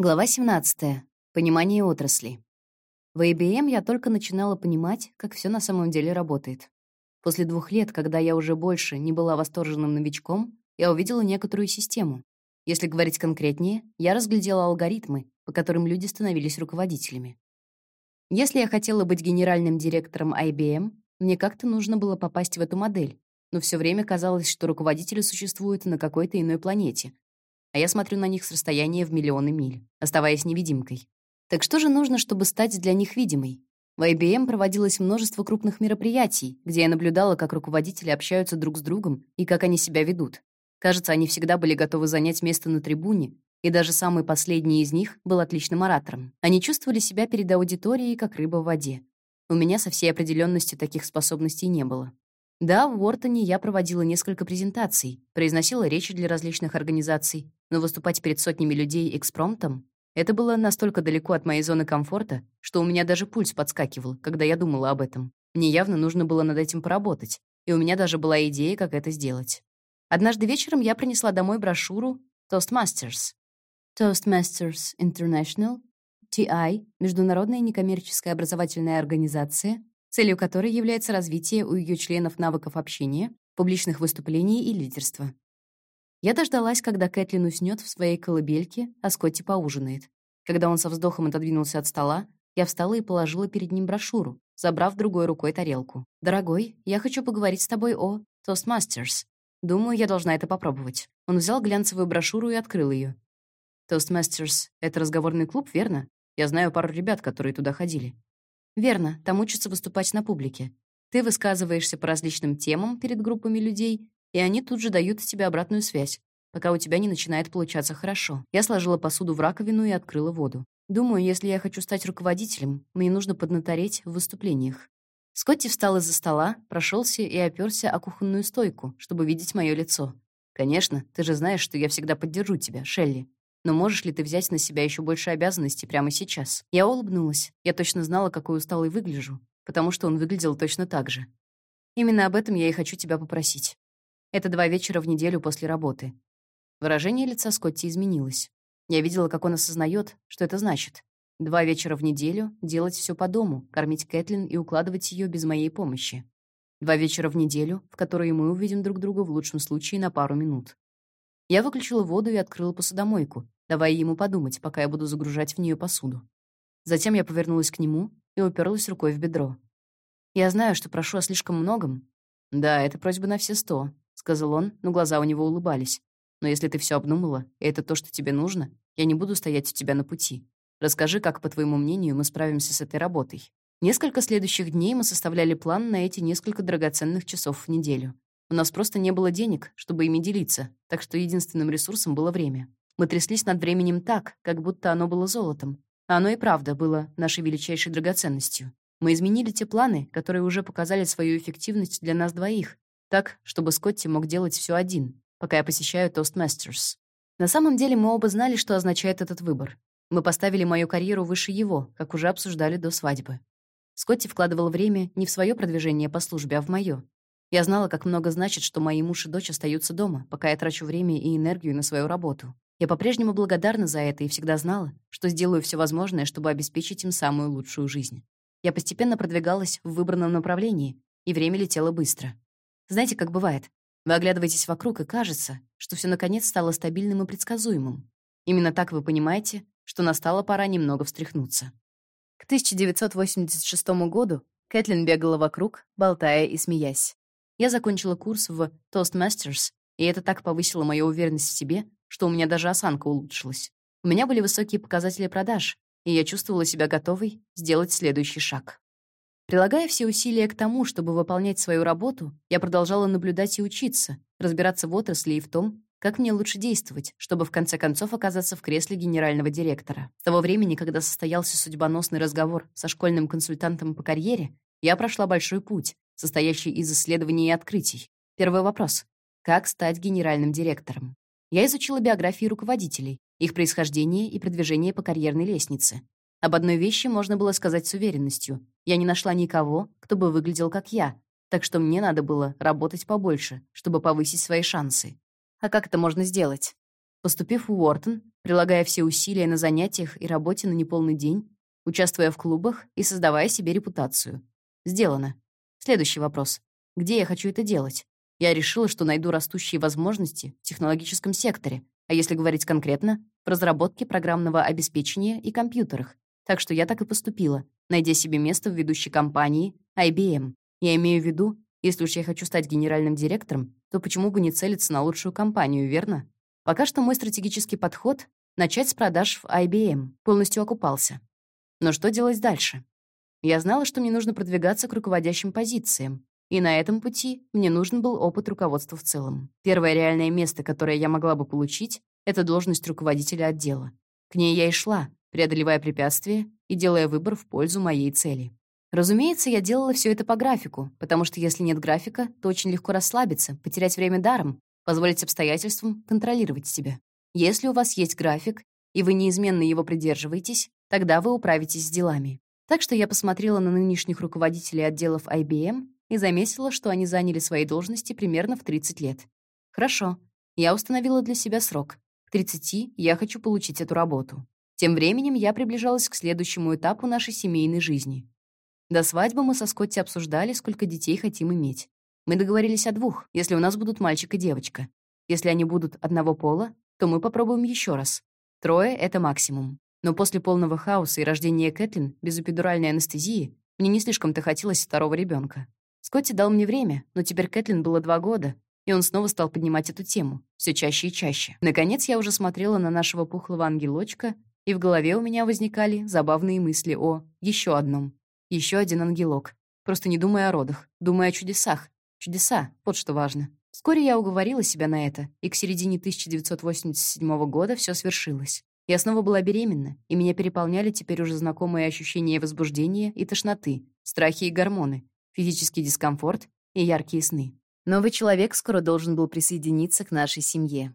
Глава 17. Понимание отрасли. В IBM я только начинала понимать, как все на самом деле работает. После двух лет, когда я уже больше не была восторженным новичком, я увидела некоторую систему. Если говорить конкретнее, я разглядела алгоритмы, по которым люди становились руководителями. Если я хотела быть генеральным директором IBM, мне как-то нужно было попасть в эту модель, но все время казалось, что руководители существуют на какой-то иной планете, а я смотрю на них с расстояния в миллионы миль, оставаясь невидимкой. Так что же нужно, чтобы стать для них видимой? В IBM проводилось множество крупных мероприятий, где я наблюдала, как руководители общаются друг с другом и как они себя ведут. Кажется, они всегда были готовы занять место на трибуне, и даже самый последний из них был отличным оратором. Они чувствовали себя перед аудиторией, как рыба в воде. У меня со всей определенностью таких способностей не было. Да, в Уортоне я проводила несколько презентаций, произносила речи для различных организаций, но выступать перед сотнями людей экспромтом — это было настолько далеко от моей зоны комфорта, что у меня даже пульс подскакивал, когда я думала об этом. Мне явно нужно было над этим поработать, и у меня даже была идея, как это сделать. Однажды вечером я принесла домой брошюру Toastmasters. Toastmasters International, TI, международная некоммерческая образовательная организация, целью которой является развитие у ее членов навыков общения, публичных выступлений и лидерства. Я дождалась, когда Кэтлин уснет в своей колыбельке, а Скотти поужинает. Когда он со вздохом отодвинулся от стола, я встала и положила перед ним брошюру, забрав другой рукой тарелку. «Дорогой, я хочу поговорить с тобой о Toastmasters. Думаю, я должна это попробовать». Он взял глянцевую брошюру и открыл ее. Toastmasters — это разговорный клуб, верно? Я знаю пару ребят, которые туда ходили. Верно, там учатся выступать на публике. Ты высказываешься по различным темам перед группами людей, и они тут же дают тебе обратную связь, пока у тебя не начинает получаться хорошо. Я сложила посуду в раковину и открыла воду. Думаю, если я хочу стать руководителем, мне нужно поднатореть в выступлениях. Скотти встал из-за стола, прошелся и оперся о кухонную стойку, чтобы видеть мое лицо. «Конечно, ты же знаешь, что я всегда поддержу тебя, Шелли. Но можешь ли ты взять на себя еще больше обязанностей прямо сейчас? Я улыбнулась. Я точно знала, какой усталой выгляжу, потому что он выглядел точно так же. Именно об этом я и хочу тебя попросить. Это два вечера в неделю после работы. Выражение лица Скотти изменилось. Я видела, как он осознает, что это значит. Два вечера в неделю делать все по дому, кормить Кэтлин и укладывать ее без моей помощи. Два вечера в неделю, в которые мы увидим друг друга в лучшем случае на пару минут. Я выключила воду и открыла посудомойку, давая ему подумать, пока я буду загружать в нее посуду. Затем я повернулась к нему и уперлась рукой в бедро. «Я знаю, что прошу о слишком многом». «Да, это просьба на все сто», — сказал он, но глаза у него улыбались. «Но если ты все обдумала, и это то, что тебе нужно, я не буду стоять у тебя на пути. Расскажи, как, по твоему мнению, мы справимся с этой работой». Несколько следующих дней мы составляли план на эти несколько драгоценных часов в неделю. У нас просто не было денег, чтобы ими делиться, так что единственным ресурсом было время. Мы тряслись над временем так, как будто оно было золотом. А оно и правда было нашей величайшей драгоценностью. Мы изменили те планы, которые уже показали свою эффективность для нас двоих, так, чтобы Скотти мог делать все один, пока я посещаю Toastmasters. На самом деле мы оба знали, что означает этот выбор. Мы поставили мою карьеру выше его, как уже обсуждали до свадьбы. Скотти вкладывал время не в свое продвижение по службе, а в моё. Я знала, как много значит, что мои муж и дочь остаются дома, пока я трачу время и энергию на свою работу. Я по-прежнему благодарна за это и всегда знала, что сделаю все возможное, чтобы обеспечить им самую лучшую жизнь. Я постепенно продвигалась в выбранном направлении, и время летело быстро. Знаете, как бывает? Вы оглядываетесь вокруг, и кажется, что все наконец стало стабильным и предсказуемым. Именно так вы понимаете, что настала пора немного встряхнуться. К 1986 году Кэтлин бегала вокруг, болтая и смеясь. Я закончила курс в Toastmasters, и это так повысило мою уверенность в себе, что у меня даже осанка улучшилась. У меня были высокие показатели продаж, и я чувствовала себя готовой сделать следующий шаг. Прилагая все усилия к тому, чтобы выполнять свою работу, я продолжала наблюдать и учиться, разбираться в отрасли и в том, как мне лучше действовать, чтобы в конце концов оказаться в кресле генерального директора. С того времени, когда состоялся судьбоносный разговор со школьным консультантом по карьере, я прошла большой путь, состоящий из исследований и открытий. Первый вопрос. Как стать генеральным директором? Я изучила биографии руководителей, их происхождение и продвижение по карьерной лестнице. Об одной вещи можно было сказать с уверенностью. Я не нашла никого, кто бы выглядел как я, так что мне надо было работать побольше, чтобы повысить свои шансы. А как это можно сделать? Поступив в Уортон, прилагая все усилия на занятиях и работе на неполный день, участвуя в клубах и создавая себе репутацию. Сделано. Следующий вопрос. Где я хочу это делать? Я решила, что найду растущие возможности в технологическом секторе, а если говорить конкретно, в разработке программного обеспечения и компьютерах. Так что я так и поступила, найдя себе место в ведущей компании IBM. Я имею в виду, если уж я хочу стать генеральным директором, то почему бы не целиться на лучшую компанию, верно? Пока что мой стратегический подход — начать с продаж в IBM, полностью окупался. Но что делать дальше? Я знала, что мне нужно продвигаться к руководящим позициям, и на этом пути мне нужен был опыт руководства в целом. Первое реальное место, которое я могла бы получить, это должность руководителя отдела. К ней я и шла, преодолевая препятствия и делая выбор в пользу моей цели. Разумеется, я делала все это по графику, потому что если нет графика, то очень легко расслабиться, потерять время даром, позволить обстоятельствам контролировать себя. Если у вас есть график, и вы неизменно его придерживаетесь, тогда вы управитесь с делами. Так что я посмотрела на нынешних руководителей отделов IBM и заметила, что они заняли свои должности примерно в 30 лет. Хорошо. Я установила для себя срок. К 30 я хочу получить эту работу. Тем временем я приближалась к следующему этапу нашей семейной жизни. До свадьбы мы со Скотти обсуждали, сколько детей хотим иметь. Мы договорились о двух, если у нас будут мальчик и девочка. Если они будут одного пола, то мы попробуем еще раз. Трое — это максимум. Но после полного хаоса и рождения Кэтлин без эпидуральной анестезии мне не слишком-то хотелось второго ребенка. Скотти дал мне время, но теперь Кэтлин было два года, и он снова стал поднимать эту тему, все чаще и чаще. Наконец я уже смотрела на нашего пухлого ангелочка, и в голове у меня возникали забавные мысли о еще одном. еще один ангелок. Просто не думая о родах, думая о чудесах. Чудеса — вот что важно. Вскоре я уговорила себя на это, и к середине 1987 года все свершилось. Я снова была беременна, и меня переполняли теперь уже знакомые ощущения возбуждения и тошноты, страхи и гормоны, физический дискомфорт и яркие сны. Новый человек скоро должен был присоединиться к нашей семье.